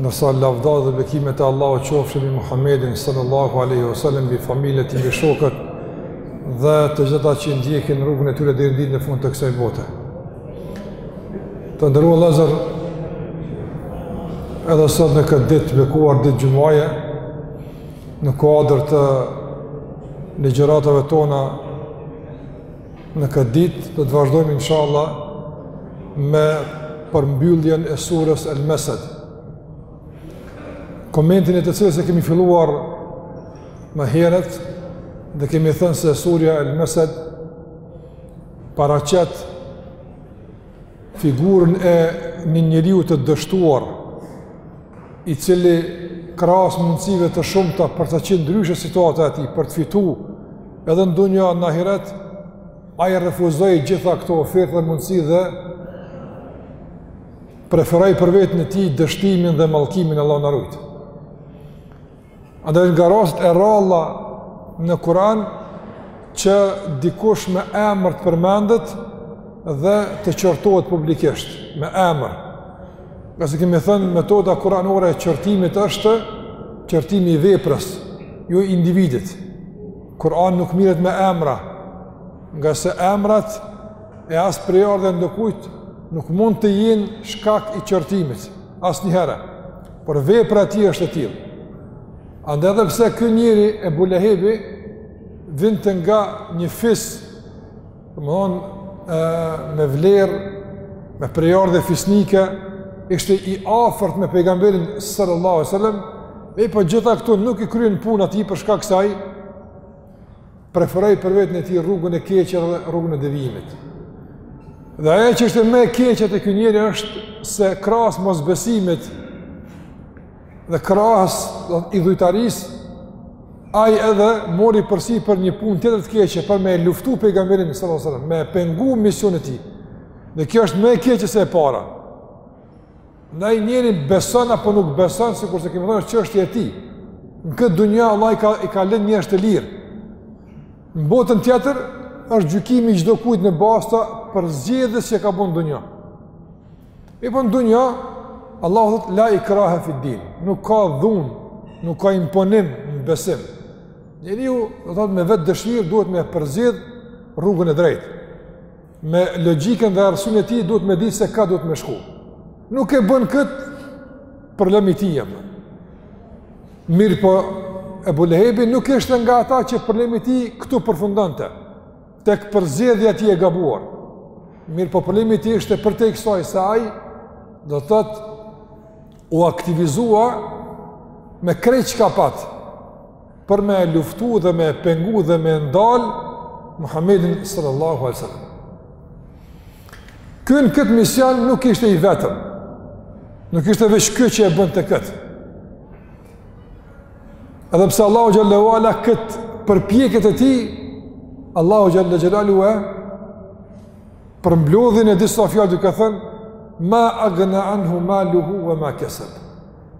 Ndërsa lavdat dhe bekimet e Allahut qofshin mbi Muhammedin sallallahu alaihi wasallam, mbi familjen e tij, mbi shokët dhe të gjithë ata që ndjekin rrugën e tyre deri në ditën e fundit të kësaj bote. Të nderuar vëllezër edhe sot në këtë ditë të bekuar ditë xhumaje në kuadër të ligjëratave tona Në këtë ditë do të vazhdojmë inshallah me përmbylljen e sures El Mesed. Komentin e të cilës e kemi filluar më herët dhe kemi thënë se sureja El Mesed paraqet figurën e një njeriu të dështuar, i cili krahas mundësive të shumta për të qenë ndryshe situata e tij, për të fitu edhe në dunja në ahiret, ai refuzoi gjitha këto oferta dhe mundësi dhe preferoi për veten e tij dështimin dhe mallkimin Allahu na rujtë. Andaj është nga rastet e rralla në Kur'an që dikush me emër të përmendet dhe të qortohet publikisht me emër. Ngase kemi thënë metoda kuranore e qortimit është qortimi i veprës, jo i individit. Kur'ani nuk mirret me emra, ngase emrat e as prejardhja e ndokujt nuk mund të jenë shkak i qortimit, asnjëherë. Por vepra e tij është e tillë. Andaj edhe pse ky njeri Ebu Lehebi vinte nga një fis, domethënë me vlerë, me prejardhje fisnike, ishte i afërt me pejgamberin sallallahu alajhi wasallam, mirëpo gjitha këto nuk i kryen punë atij për shkak se ai preferoi për veten e tij rrugën e keqe dhe rrugën e devijimit. Dhe ajo që është më e keqja te ky njeri është se krahas mosbesimit dhe krahas idhujtarisë ai edhe mori përsipër një punë tjetër të keqe për me luftu pejgamberin sallallahu alajhi wasallam, me pengu misionin e tij. Dhe kjo është më e keqja se e para. Andaj njeriu beson apo nuk beson, sikurse kemi thënë, çështje e tij. Në këtë dunja, Allah i ka, i ka lënë njerëzit të lirë. Në botën tjetër, është gjykimi i çdokujt në bazë të përzgjedhjes që ka bërë n'dunja. Mirëpo në dunja, Allahu thotë, la ikrahe fid din, nuk ka dhunë, nuk ka imponim në besim. Njeriu, do thotë me vetëdëshirë, duhet me përzgjidh rrugën e drejtë. me logjikën dhe arsyen e tij duhet me dit se ka duhet me shku. Nuk e bën kët problemi i tij apo. Mirëpo Ebu Lehebi nuk ishte nga ata që problemi i tij këtu përfundonte. Tek përzgjedhja e tij e gabuar. Mirëpo problemi i tij ishte përtej kësaj se ai do të thotë u aktivizua me krejt çka pat. për me e luftu dhe me e pengu dhe me e ndal Muhammedin sallallahu alaihi wasallam. Ky në këtë mision nuk ishte i vetëm. Nuk ishte veç ky që e bënte këtë. Edhe pse Allahu xhelle ue ala kët përpjekjet e tij Allahu xhelle xhelaluhu e përmblodhi në disa fjalë duke thënë ma agna anhu maluhu wa ma kasab.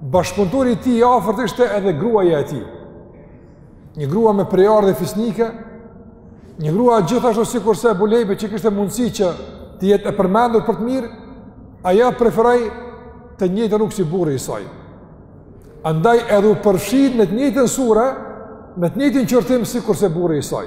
Bashkëpunëtori i tij i afërt ishte edhe gruaja e tij. Një grua me prejardhje fisnike, një grua gjithashtu sikurse Ebu Lehebi që kishte mundësi që të jetë e përmendur për të mirë, ajo preferoi të njëjtën rrugë si burri i saj. Andaj edhe u përfshi në të njëjtën sure, me të njëjtin qortim sikurse burri i saj.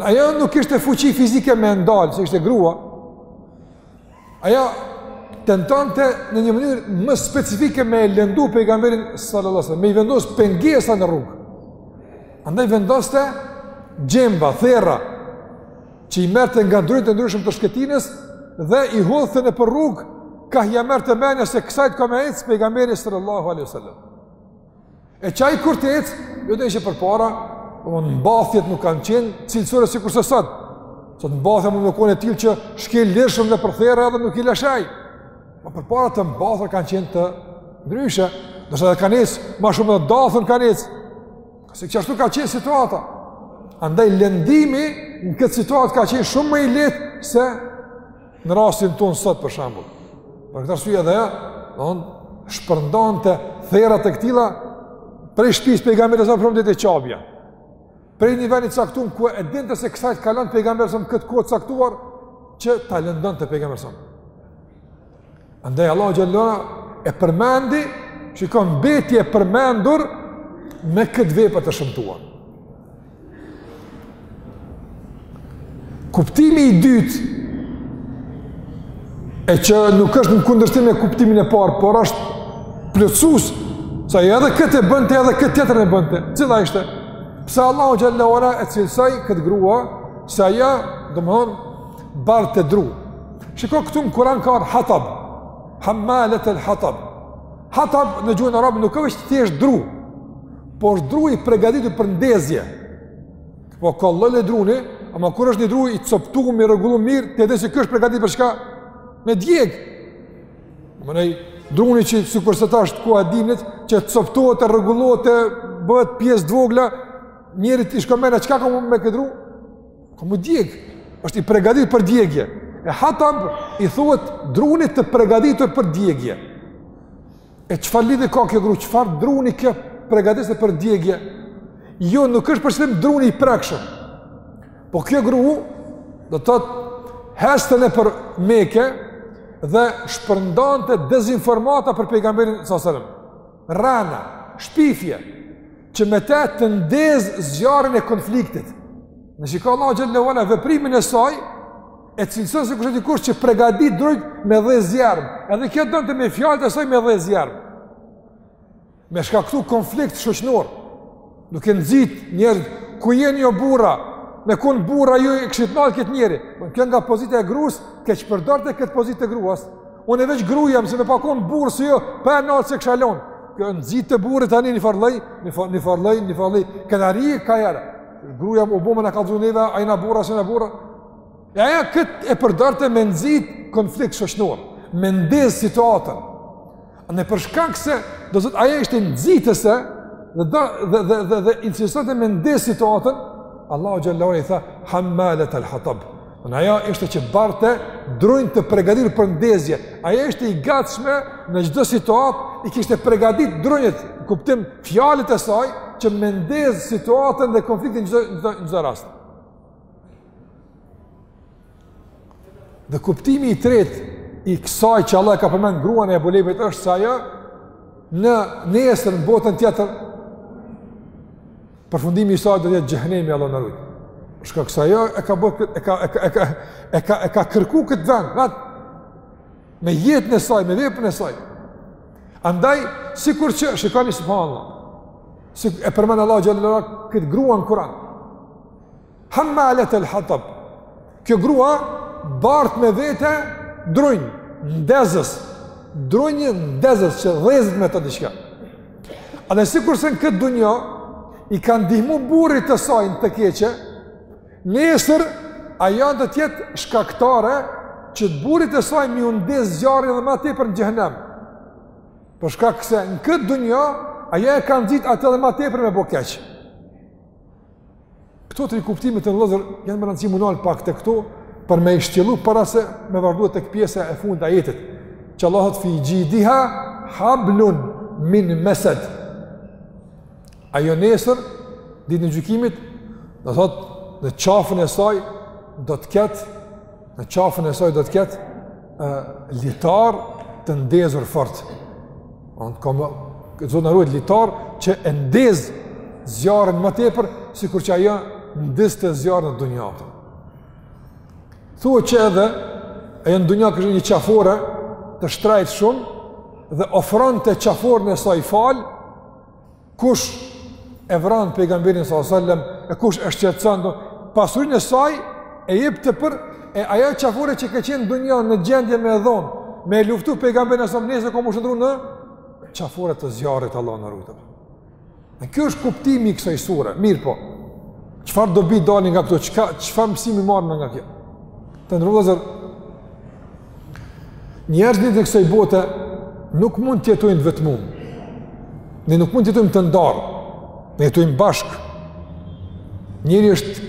Ajo nuk kishte fuqi fizike me e ndal, se ishte grua. Ajo tentonte në një mënyrë më specifike me e lëndu pejgamberin sallallahu alajhi wasallam, me i vendos pengesa në rrugë. Andaj vendoste gjemba, therra, që i merrte nga drunjtë e ndryshëm të shkretinës dhe i hodhte nëpër rrugë ka ia merrte menja se kësajt ka me ec pejgamberi sallallahu alajhi wasallam. E që ai kur të ecë, jo dhe që përpara, po mbathjet nuk kanë qenë cilësore sikurse sot. Sot mbathja mund të kon e tillë që shkel lirshëm nëpër therra edhe nuk i lëshon. Po përpara të mbathurat kanë qenë të ndryshe, ndoshta edhe kanë ecë, ma shumë edhe dathun kanë ecë. Se kështu ka qenë situata. Andaj lëndimi në këtë situatë ka qenë shumë më i lehtë se në rastin tonë sot, për shembull, për këtë arsye edhe ajo, domethënë, shpërndante therrat e këtilla, prej shpisë pejgamberit alejhi selam për deri te Qabja, prej një venit caktum, ku e dinte se kësajt kalon pejgamberi alejhi selam në këtë kohë caktuar, që ta lëndonte pejgamberin alejhi selam. Andaj Allahu xhelle ue ala e përmendi, që ka mbet e përmendur me këtë vepër të shëmtuar. Kuptimi i dytë, e që nuk është në kundërshtim me kuptimin e parë, por është plotësues, se edhe këtë e bënte, edhe këtë tjetrën e bënte, cila ishte? Pse Allahu xhelle ue ala e cilësoi këtë grua, se ajo, domethënë, barte dru. Shiko këtu në Kuran ka ardh hatab, hammaletel hatab. Hatab në gjuhën arabe nuk është thjesht dru, Po është dru i pregaditur për ndezje. Po ka lloje druni, ama kur është një dru i coptum, i rregullum mirë, ti e di që ky është pregaditur për çka? Me djeg. Më nej, druni që sikurse tash koha e dimnit, që coptohet e rregullohet e bëhet pjesë t'vogla, njerit i shkon menja, çka ka me këtë dru? Ka m'u djeg. është i pregaditur për djegje. E hatab i thuhet drunit të pregaditur për djegje. E çfarë lidhje ka kjo gru? Çfarë druni kjo përgatiste për djegje? Jo, nuk është për qëllim druni i prekshëm. Po kjo grua do të thotë ecte nëpër Mekë dhe shpërndante dezinformata për pejgamberin sallallahu alajhi wasallam. Rrena, shpifje që me to të ndezë zjarrin e konfliktit. Në shikoj Allahu xhel-le ve ala veprimin e saj e cilëson sikurse dikush që përgatit drutë me dhez zjarm. Edhe kjo donte me fjalët e saj me dhez zjarm. Me shkaktu konflikt shoqnor. Duke nxit njerëz ku jeni o burra, me kon burra ju e kishit nalë këtë njeri. Po kjo nga pozita e gruas, keqpërdorte këtë pozitë të gruas. Unë veç grua jam se me pas kon burrë si ju, pa e nal s'e kisha lënë. Kjo nxitte burrat tani në farllë, në farllë, në farllë, në farllë. Kënari ka era. Gruaja u bë me na kallzu neve, a jena burra s'jena burra. E ajo këtë e përdorte me nxit konflikt shoqnor, me ndezë situatën. Në për shkak se, do të thotë ajo ishte nxitëse dhe, dhe, dhe, dhe, dhe, dhe insistonte me ndezë situatën, Allahu xhel-le ve ala i tha, hammalet al hatab. Në ajo ishte që barte drunj të pregaditur për ndezje. Ajo ishte e gatshme në çdo situatë, i kishte pregadit drunjët, kuptim fjalët e saj, që me ndez situatën dhe konfliktin në çdo rast. Dhe kuptimi i tretë i kësaj që Allah ka përmend gruan e Ebu Lehebit është se ajo në nesër në botën tjetër përfundimi i saj do të jetë xhehenemi Allah na ruaj. Për shkak se ajo, e ka bërë këtë, e ka, e ka, e ka, e ka, e ka kërku këtë vend, vetë, me jetën e saj, me veprën e saj. Andaj, sikur që, shikoni subhanallah, si e përmend Allah xhel-le ve ala, këtë grua në Kuran, Hammalet el hatab. Kjo grua bart me vete drunj ndezës. Drunj ndezës që dhezet me to diçka. Edhe sikurse në këtë dunja i ka ndihmu burrit të saj në të keqe, nesër ajo do të jetë shkaktare që burrit të saj me iu ndez zjarri edhe ma tepër në xhehenem. Për shkak se në këtë dunja ajo e ka nxit atë edhe ma tepër me bo keq. Këto tri kuptime të nderuar vëllezër janë me rëndësi m'u nal pak te këto por me i shtjellu para se me vazhdu te kjo pjesa e fundit e ajetit që Allahu thotë fi xhidiha hablun min mesed ajo nesër ditën e gjykimit do thotë në qafën e saj do të ketë në qafën e saj do të ketë ë litar të ndezur fort. Zot na ruaj litar që e ndez zjarrin më tepër sikur që ajo ndizte zjarrin në dunja. Thuhet që edhe ajo në dunja kishte një qafore të shtrejtë shumë dhe ofronte qaforën e saj falë Kush e vran pejgamberin sallallahu alajhi wasallam, e kush e shqetëson, pasurinë e saj e jep tepër e ajo qafore që ka qenë n'dunja në gjendje me e dhon, me e luftu pejgamberin sallallahu alajhi wasallam, nesër ka me u shndrru në qafore të zjarrit Allahu na ruajt. Kjo është kuptimi i kësaj sure. Mirëpo. Çfarë dobi dalin nga këto? Çfarë mësimi marrim nga kjo? Të nderuar vëllezër Njerëzit e kësaj bote nuk mund të jetojnë vetëm. Ne nuk mund të jetojmë të ndarë. Ne jetojmë bashkë. Njeriu është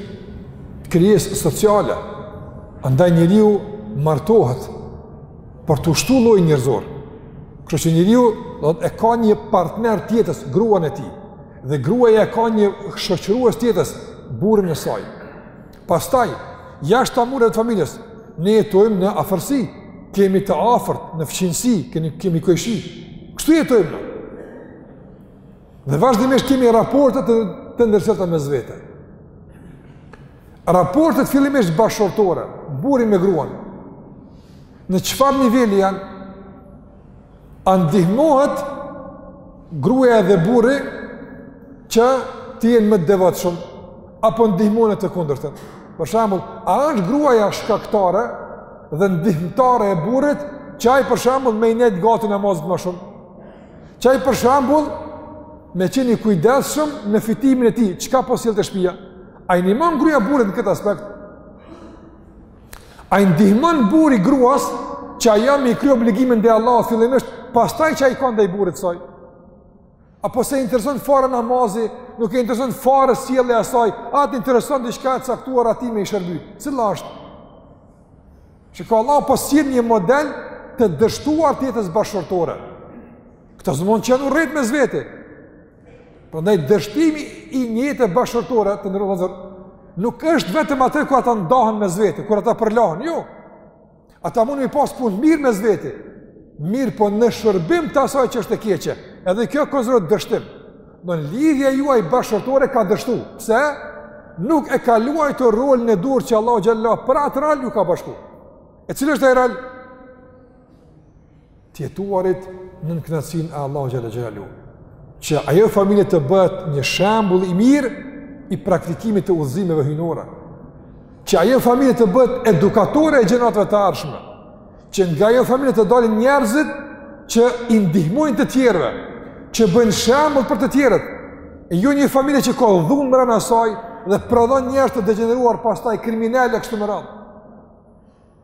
krijesë sociale. Andaj njeriu martohet për t'u shtu lloji njerëzor. Kështu që njeriu e ka një partner të jetës, gruan e tij. Dhe gruaja e ka një shoqërues të jetës, burrin e saj. Pastaj, jashtë tash mureve të familjes, ne jetojmë në afërsi, kemi të afërt, në fqinësi, kemi kojshi. Kështu jetojmë na. Dhe vazhdimisht kemi raportet të, të ndërsjellta mes vete. Raportet fillimisht bashkëshortore, burri me gruan. Në çfarë niveli janë? A ndihmohet gruaja dhe burri që të jenë më të devotshëm apo ndihmohen në të kundërtën? Për shembull, a është gruaja shkaktare dhe ndihmëtare e burrit që ai për shembull me i nejt gati namazit më shumë? Që ai për shembull me qenë i kujdesshëm në fitimin e tij, çka po sjell te shtëpia? A i ndihmon gruaja burrit në këtë aspekt? A i ndihmon burri gruas që ajo me i kry obligimin ndaj Allahut fillimisht, pastaj që ajo i ka ndaj burrit saj? Apo s'e intereson fare namazi, nuk e intereson fare sjellja e saj, atë intereson diçka e caktuar atij me i shërby. Cila është? Çka Allahu po sjell një model të dështuar të jetës bashkëshortore. Këta s'mund që janë urrejtë mes veti. Prandaj dështimi i një jete bashkëshortore të nderuar vëllezër nuk është vetëm atë kur ata ndahen mes vete, kur ata përlahen, jo. Ata mund me i pas punët mirë mes vete. Mirëpo në shërbim të asaj që është e keqe. Edhe kjo konsiderohet dështim. Domethënë lidhja juaj bashkëshortore ka dështu. Pse? Nuk e ka luajtur rolin e duhur që Allahu xhele xhelaluhu për atë rol ju ka bashku. E cili është ai rol? të jetuarit nën kënaqësinë e Allahu xhele xhelaluhu. Që ajo familje të bëhet një shembull i mirë i praktikimit të udhëzimeve hyjnore. Që ajo familje të bëhet edukatore e gjeneratave të ardhshme. Që nga ajo familje të dalin njerëzit që i ndihmojnë të tjerëve, që bëhen shembull për të tjerët. E jo një familje që ka dhunë brenda saj dhe prodhon njerëz të degjeneruar, pastaj kriminelë e kështu me radhë.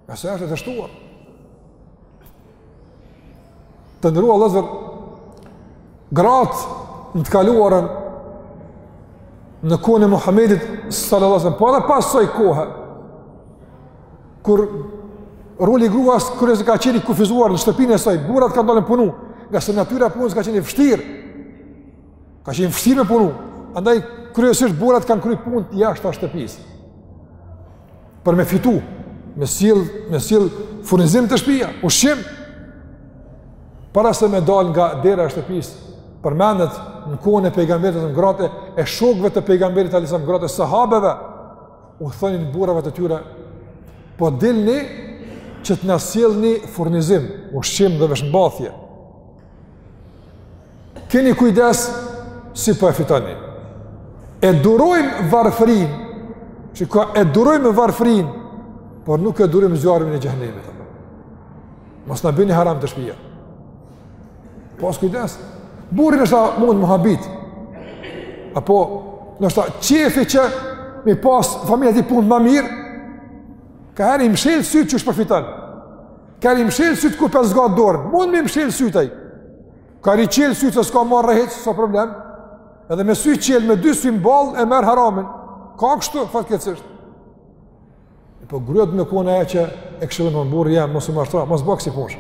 Ngase është e dështuar. Të nderuar vëllezër, gratë në të kaluarën në kohën e Muhammedit salallahu alejhi ve selem, po edhe pas asaj kohe, kur roli i gruas kryesisht ka qenë i kufizuar në shtëpinë e saj, burrat kanë dalë me punu, ngase natyra e punës ka qenë e vështirë, ka qenë vështirë me punu, andaj kryesisht burrat kanë kry punët jashtë shtëpisë. për me fitu, me sjell, me sjell furnizim te shpia, ushqim. Para se me dal nga dera e shtëpisë, përmendet në kohën e pejgamberit alejhi selam gratë e shokëve të pejgamberit alejhi selam gratë e sahabëve u thonin burrave të tyre po dilni që të na sjellni furnizim, ushqim dhe veshmbathje. Keni kujdes si po e fitoni. E durojmë varfërinë, që ka e durojmë varfërinë, por nuk e durojmë zjarrmin e xhehenemit. Mos na bini haram te shpia. Pas kujdes. Burri ndoshta mund me u habit. Apo, ndoshta qefi që me i pas familja e tij punët më mirë, ka herë i mshel sytë që veç përfiton. Ka herë i mshel sytë kur po e zgat dorën, mund me i mshel sytë ai. Ka herë i qel sytë se s'ka marre hiç, s'ka problem. Edhe me sy qelë, me dy sy n'ballë, e merr haramin. Ka kështu, fatkeqësisht. E po gruja duhet me kon ajo që e këshillon burrin, ja, mos u mashtro, mos bëj ksi punësh.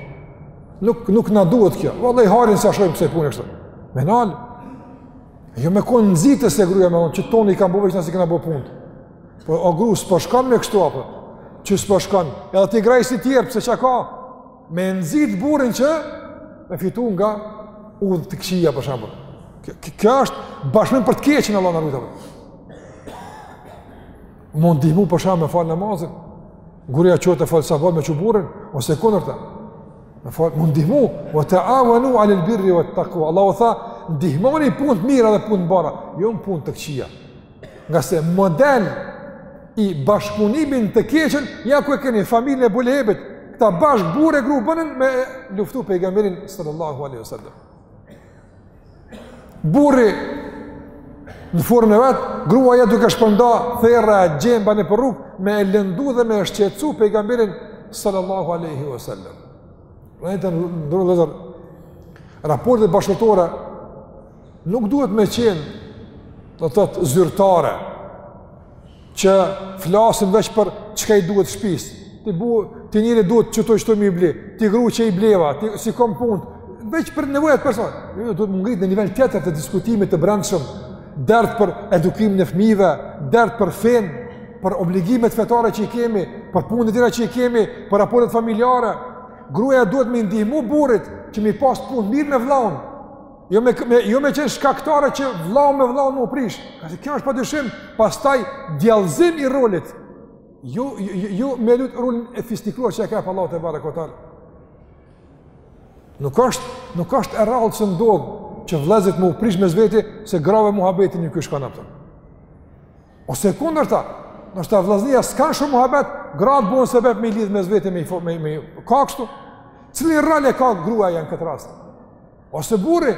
Nuk, nuk na duhet kjo. Vallahi harin se ashojmë pëse punë e kështu. Me e nal. Jo me kon nxitëse gruja me thon, që toni i kam bëve që nësi këna bëve punë. Po o gru, s'po shkon me kështu apo? Që s'po shkon? Edhe ti gra si tjera, pse çka ka? Me nxit burrin që me fitu nga udhë të këqija për shembull. Kjo është bashkëpunim për të keqen Allah na rujt. M'u ndihmu për shembull me fal namazin. Gruja çohet të fal sabah me çu burrin ose kundërta. Me fal m'u ndihmu wa ta'awanu 'ala al-birri wat-taqwa. Allahu tha, ndihmoni punë të mira dhe punë të mbara, jo punë të këqija. Ngase model i bashkëpunimit n'të keqen, ja ku e keni familjen e Ebu Lehebit, këta bashkë burrë e gru bënin me luftu pejgamberin sallallahu alaihi wasallam. Burri në formën e vet, gruaja duke shpërnda therra e gjemba nëpër rrugë me e lëndu dhe me e shqetësu pejgamberin sallallahu alaihi wasallam. Të nderuar vëllezër raportet bashkëshortore nuk duhet me qenë do të thotë zyrtare që flasim veç për çka i duhet shtëpis. Ti bu, ti njeri duhet kto kto me i ble. Ti grua qe i bleva, ti i kom pru, veç për nevojat personale. Jo jo, duhet m'u ngrit në nivel tjetër të diskutimit të brendshëm, dert për edukimin e fëmijëve, dert për fen, për obligimet fetare që i kemi, për punët e tjera që i kemi, për raportet familjare. Gruaja duhet me i ndihmu burrit që me i pas punët mirë me vëllaun. Jo me, me, jo me qenë shkaktare që vlau me vlau m'u prish. Ngase kjo është pa dyshim, pastaj djallëzim i rolit. Jo, jo, jo, jo me lujt rolin e sofistikuar që e ka pa Allahu tebareke ve teala. Nuk është, nuk është e rrallë që ndodh që vllaznit m'u prish mes veti se grave muhabeti nuk u shkon apo. Ose e kundërta, ndoshta vllaznia s'kanë shumë muhabet, gratë bohen sebep me i lidh mes veti me i afru, me, me, ka kështu. Cilin rol e ka gruaja në këtë rastë? Ose burri,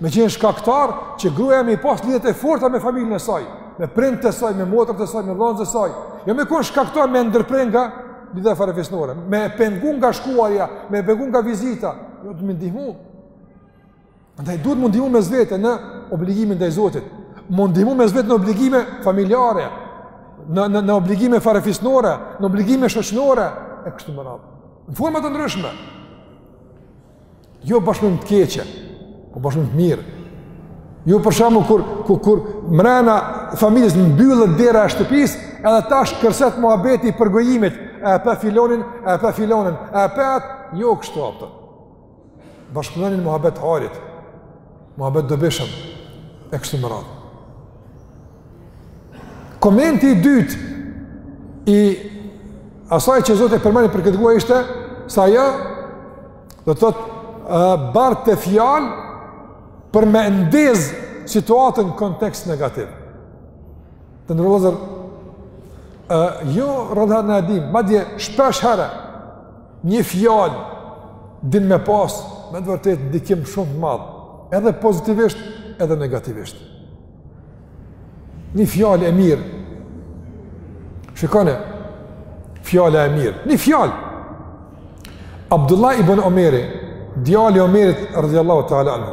me qenë shkaktar që gruaja me i pas lidhjet e forta me familjen e saj, me prind të saj, me motrat e saj, me vëllezër të saj. Jo me kon shkaktar me ndërpre nga lidhja farefisnore, me pengu nga shkuarja, me pengu nga vizita, jo duhet m'u ndihmu. Andaj duhet m'u ndihmu mes vete në obligimin ndaj Zotit. M'u ndihmu mes vete në obligime familjare, në, në, në obligime farefisnore, në obligime shoqnore, e kështu me radhë. Në forma të ndryshme. Jo bashkëpunim n'të keqe, po bashkëpunim n'të mirë. Jo për shembull kur kur kur mrena familjes mbyllet dera e shtëpisë, edhe tash kërset muhabeti i përgojimit, e pe filonin, e pe filonen, e pe atë, jo kështu apo. Bashkëpunoni n'muhabet t'hajrit. Muhabet i dobishëm, e kështu me radhë. Komenti i dytë i asaj që Zoti e përmend për këtë grua ishte se ajo do të thotë barte fjalë për me ndez situatën në kontekst negativ. Të nderuar vëllezër, jo rrallëherë, ne e dimë, madje shpesh herë, Një fjalë din me pasë me të vërtetë ndikim shumë të madh, edhe pozitivisht, edhe negativisht. Një fjalë e mirë. Shikoni, fjala e mirë. Një fjalë. Abdullah ibn Omeri, djali i Omerit radijallahu ta'ala anhu,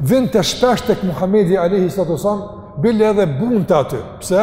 vinte shpesh tek Muhammedi a.s. bile edhe bunte aty. Pse?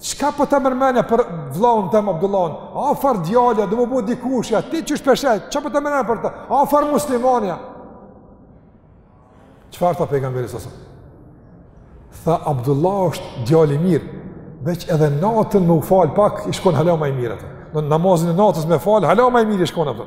Çka po ta merr mendja për vëllaun tëm Abdullahun? Çfarë djali, do me bo dikushi a, qysh p'e sheh, çka po ta merr mendja për ta? Çfarë muslimani a? Çfarë tha pejgamberi a.s.? Tha Abdullah është djalë i mirë, veç edhe natën me u fal pak, ish kon hala më i mirë. Atë namazin e natës me fal, hala më i mirë ish kon, apo.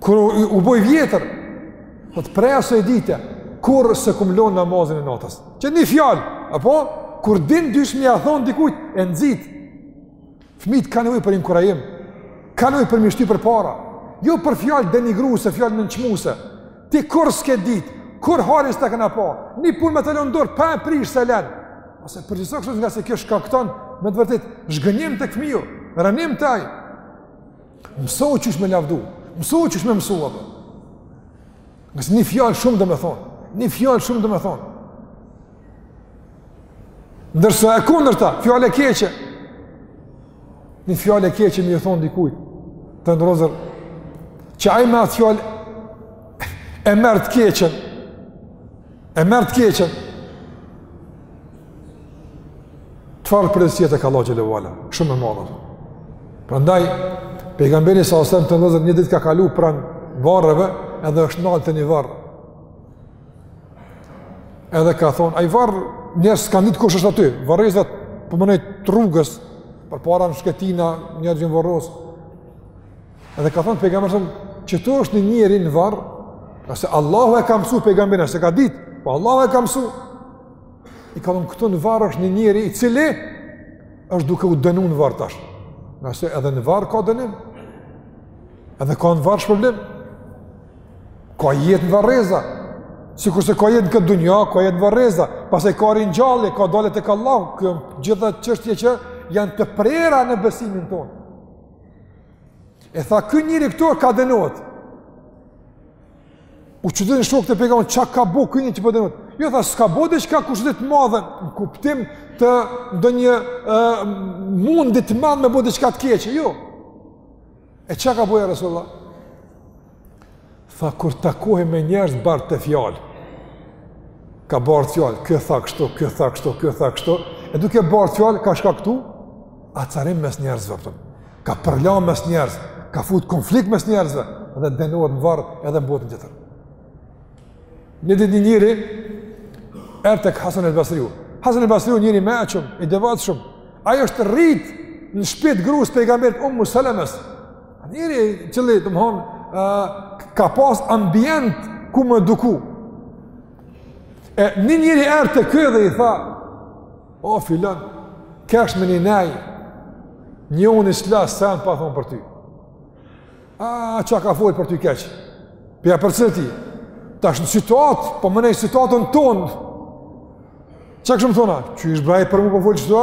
Kur u, u boj vjetër, tha prej asaj dite, kurrë s'e kum lonë namazin e natës. Qe një fjalë, apo? Kur din qysh me ia thonë dikujt, e nxit. Fmija ka nevojë për inkurajim, ka nevojë për me shty përpara. Jo për fjalë denigruse, fjalë nënçmuse. Ti kurrë s'ke ditë, kurrë hajrin s'ta kena pa, një punë me ta lënë n'dorë, pa e prish s'e len. Ose për qishtu, ngase kjo shkakton, me të vërtetë, zhgënjim tek fmija, rrënim te ai. Mësohu qysh me lavdu, mësohu qysh me mësu, apo. Se një fjalë shumë do me thonë, një fjalë shumë do me thonë. Ndërsa e kundërta, fjala e keqe, një fjalë të keqe me ia thonë dikujt, të nderuar vëllezër, që ai me atë fjalë e merr të keqen, E merr të keqen. Çfarë përgjegjësie te Allahu xhele ve ala? Shumë e madhe. Prandaj pejgamberi a.s. të nderuar vëllezër një ditë ka kalu pranë varreve, edhe është ndal te një varr. Edhe ka thon, ai varr njerëzit s'kanë ditë kush është aty. Varrezat po menoj rrugës përpara n'shkretina njerëzit janë varros. Edhe ka thënë pejgamberi a.s. qëtu është një njeri në varr, se Allahu e ka mësu pejgamberin, s'e ka ditë, po Allahu e ka mësu. I ka thënë këtu në varr është një njeri i cili është duke u dënu në varr tash. Se edhe në varr ka dënim. Edhe ka në varr shpërblim. Ka jetë në varreza. Sikurse ka jetë në këtë dunja, ka jetë në varreza. Pastaj ka ringjallje, ka dalje tek Allahu, të gjitha çështje që janë të prera në besimin tonë. E tha, ky njëri këtu ka denohet. U çuditën shokët e Pejgamberit, ça ka bo ky njëri që po denohet. Jo, tha, s'ka bo diçka kushedi të madhe, në kuptim të ndonjë uh, mundit madh me bo diçka të keqe. Jo. E ça ka bo ja Resulullah? Tha, kur takohej me njerëz, barte fjalë. Ka bartë fjalë, kjo tha kështu, kjo tha kështu, kjo tha kështu. E duke bartë fjalë, ka shkaktu acarim mes njerëzve, kupton. Ka përla mes njerëz, ka fut konflikt mes njerëzve dhe denohet në varr edhe në botën tjetër. Një ditë një njëri, erdh te Hasan el Basriu. Hasan el Basriu njëri i meçëm, i devotshëm. Ai është rritë në shpi t'grusë Pejgamberit, Umu Selemes, Njëri që le, domethonë, ka pas ambient ku m'u eduku. E një njëri erdh te ky dhe i tha, o filan, kesh me një nejë, njoni s'la sen pa thonë për ty. A, çka folë për ty keq? Po ja përcjell këtij. Tash në situatë, po menoje situatën tonë. Ça kishum thon na? Qysh bre aj për mu po po folë që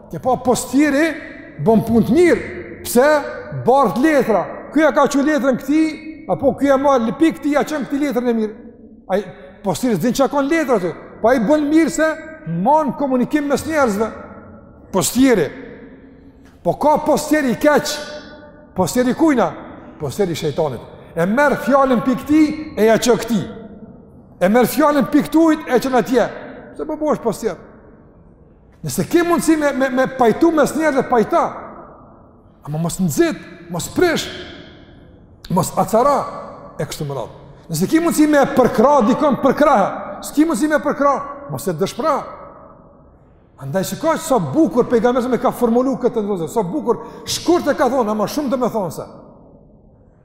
E pa po, postieri bën punë të mirë. Pse? Bart letra. Ky ja ka çu letrën këti, apo ky ja marr pi këti ja çon këti letrën e mirë. Ai postieri s'din çka ka n'letra aty. Po ai bën mirë se mban komunikim mes njerëzve. Postieri. Po ka postier i keq. Postier i kujna, postier i shejtanit. E merr fjalën pi këti e ja çon këti. E merr fjalën pi ktujt e çon atje. Pse po bohesh postier. Nëse ke mundësi me, me, me pajtu mes njerëzve, pajta. Ama mos nxit, mos prish, mos acara, e kështu me radhë. Nëse ke mundësi me përkrah dikon, përkrahe, s'ke mundësi me përkrah, mos e dëshpra. Andaj shiko sa bukur, Pejgamberi alejhi selam e ka formulu këtë, vllezër, sa bukur, shkurt e ka thonë, ama shumë domethonëse.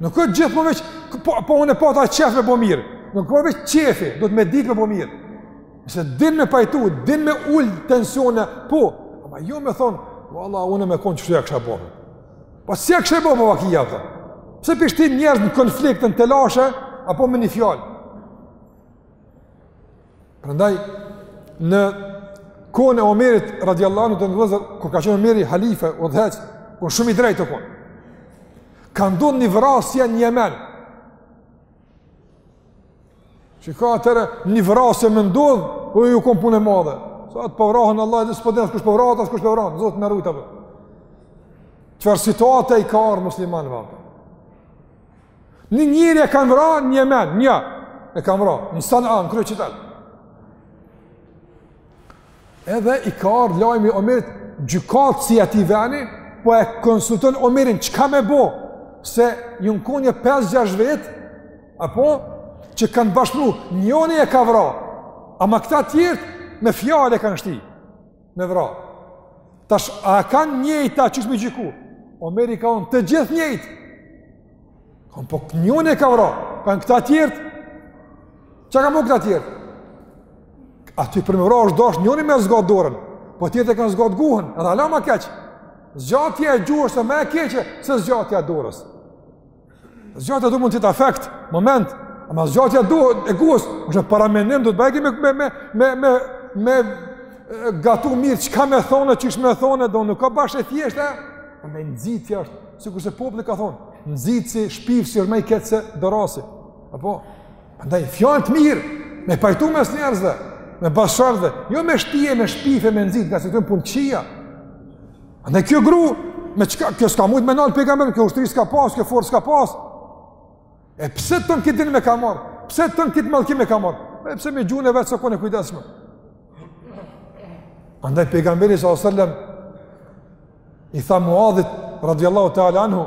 Nuk është gjithmonë veç, po, po unë e pata qef me bo mirë. Nuk o veç qefi, duhet me ditë me bo mirë. Nëse din me pajtu, din me ulë tensione, po. Ama jo me thonë, vallah, unë me konë qështu ja kisha bo. Po si ja kisha bo po vakija, po. Pse p'i shtin njerëz në konflikt, n'telashe, apo me një fjalë. Prandaj në kohën e Omerit radhiyallahu anhu vllezër kur ka qenë Omeri halife udhëheq, ku shumë i drejtë o kon. Ka ndodhur një vrasje në Jemen. Shiko atëherë një vrasje me ndodhë, u kon punë e madhe. Sot po vrahen vallah, dhe s'po dinë kush po vrahet, po kush po vrahet, po Zoti na rujt, apë. Çfar situate i ka ardh muslimanve. Një njeri e kanë vra n'Jemen, një e kanë vra, në Sana, kryeqytet. Edhe i ka ardhë lajmi Omerit, gjykatësi i atij veni, po e konsulton Omerin, çka me bo, se janë konë nja 5-6 vetë, apo, që kanë bashkëpunu, njëri e ka vra, ama këta tjertë me fjalë e kanë shti. Me vra. Tash, a kanë njëjtë ta qysh me gjyku? Omeri ka thonë të gjithë njëjtë. Kanë po njoni e ka vra. Kanë këta tjertë. Çka kanë bo këta tjertë? Aty për me vra është dashtë njëni me zgatë dorën. Po tjertë e kanë zgatë guhën. Edhe ala ma keq. Zgjatja e gjuhës është ma e keqe se zgjatja e dorës. Zgjatja e dorës mund të jetë afekt, moment, ama zgjatja e gjuhës, është paramendim do të bëjë me me me me me gatu mirë çka me thonë, qysh me thonë, do nuk ka bash e thjeshtë, andaj nxitja është, sikur se populli ka thonë, nxitsi shpifsi është më i keq se dorasi. Apo andaj fjalë të mirë, me pajtu mes njerëzve, me bashardhë, jo me shti e me shpif e, me nxit, gazet punë çija. Andaj kjo gru, me çka, kjo s'ka mujtë me nalë pejgamberin, kjo ushtri s'ka pas, kjo forcë s'ka pas. E pse tonë këtë dënim e ka marrë? Pse tonë këtë mallkim e ka marrë? E pse me gjuhën e vet s'o konë e kujdesshme? Andaj pejgamberi s.a.s. i tha Muadhit, radiallahu ta'ala anhu,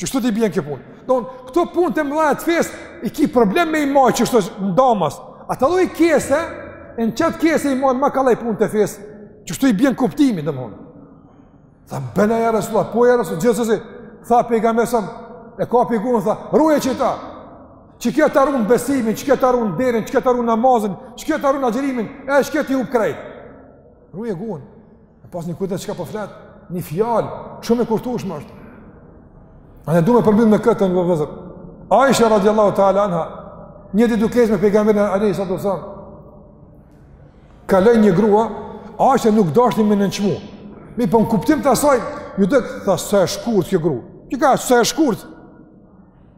Qështu t'i bjen kjo punë. Don, këto punë të mëdha të fesë, i ki problem me i majt qështu ndamas. A do një kese, e në qëtë kese i man ma kollaj punët e fesë, qështu i bjen kuptimi, domethonë. Tha, bela ja Resulallah, po ja Resulallah, gjithsesi. Tha, pejgamberi s.a.s., e kapi guhën, tha, ruje qëta. Qëkjo ta run besimin, qëkjo ta run nderin, qëkjo ta run namazin, qëkjo ta run agjërimin, e qëkjo t'i hup krejt. Ruje guhën, e pas një kujdes çka po flet, një fjalë, shumë e kushtushme është. A ne du me përmbyll me këtë vllazën. Aisha radiallahu ta'ala anha, një ditë duke ecë me pejgamberin alejhi salatu selam, kaloi një grua, Aisha nuk dashti me e nënçmu. Mirëpo në kuptim të asaj, iu duk e, tha, sa e shkurt kjo grua. Çka, sa e shkurt.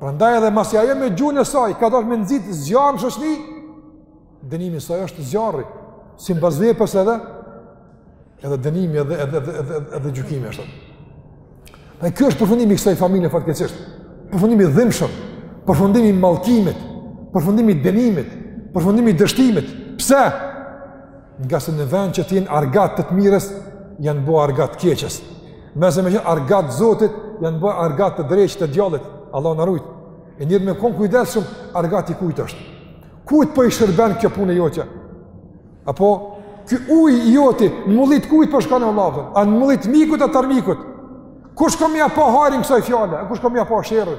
Prandaj edhe masi ajo me gjuhën e saj ka dashur me nxit zjarr në shoqni, dënimi i saj është zjarri, si mbas veprës edhe edhe dënimi edhe edhe edhe edhe, edhe gjykimi ashtu. Dhe ky është përfundimi i kësaj familje fatkeqësisht. Përfundimi i dhimbshëm, përfundimi i mallkimit, përfundimi i dënimit, përfundimi i dështimit. Pse? Nga se në vend që të jenë argatë të të mirës, janë bo argatë të keqes. Në se me qenë argatë të Zotit, janë bo argatë të dreqit, të djallit, Allahu na rujt. E njeri me kon i kujdesshëm, argat i kujt është. Kujt po i shërben kjo punë e jotja? Apo, ky ujë i joti, në mulli të kujt po shkon vallahi, a në mulli t'mikut a t'armikut? Kush ka me ja pa hajrin kësaj fjale, kush ka me ja pa sherrin?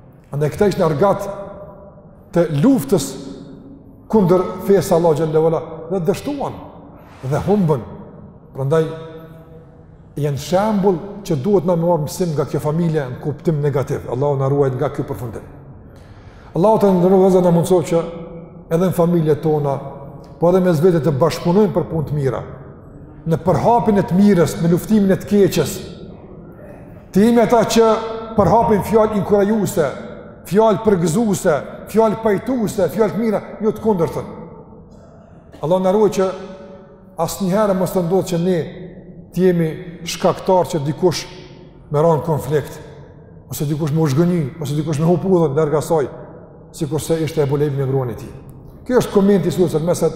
Andaj këta ishin argatë të luftës kundër fesë Allahut xhele ue ala dhe dështuan dhe humbën. Prandaj janë shembull që duhet me marrë mësim nga kjo familje në kuptim negativ. Allahu na ruajt nga ky përfundim. Allahu të na ruajë e na mundësoftë që edhe në familjet tona, po edhe mes vete të bashkëpunojmë për punë të mira, në përhapjen e të mirës, në luftimin e të keqes. Të jemi ata që përhapim fjalë inkurajuese, fjalë përgëzuese, fjalë pajtuese, fjalë të mira, jo të kundërtën. Allah na ruaj që asnjëherë mos të ndodhë që ne të jemi shkaktarë që dikush me ra n'konflikt ose dikush me u zhgënjy, ose dikush me hup udhën larg asaj, sikurse ishte Ebu Lehebi me gruan e tij. Ky është komenti i sures El Mesed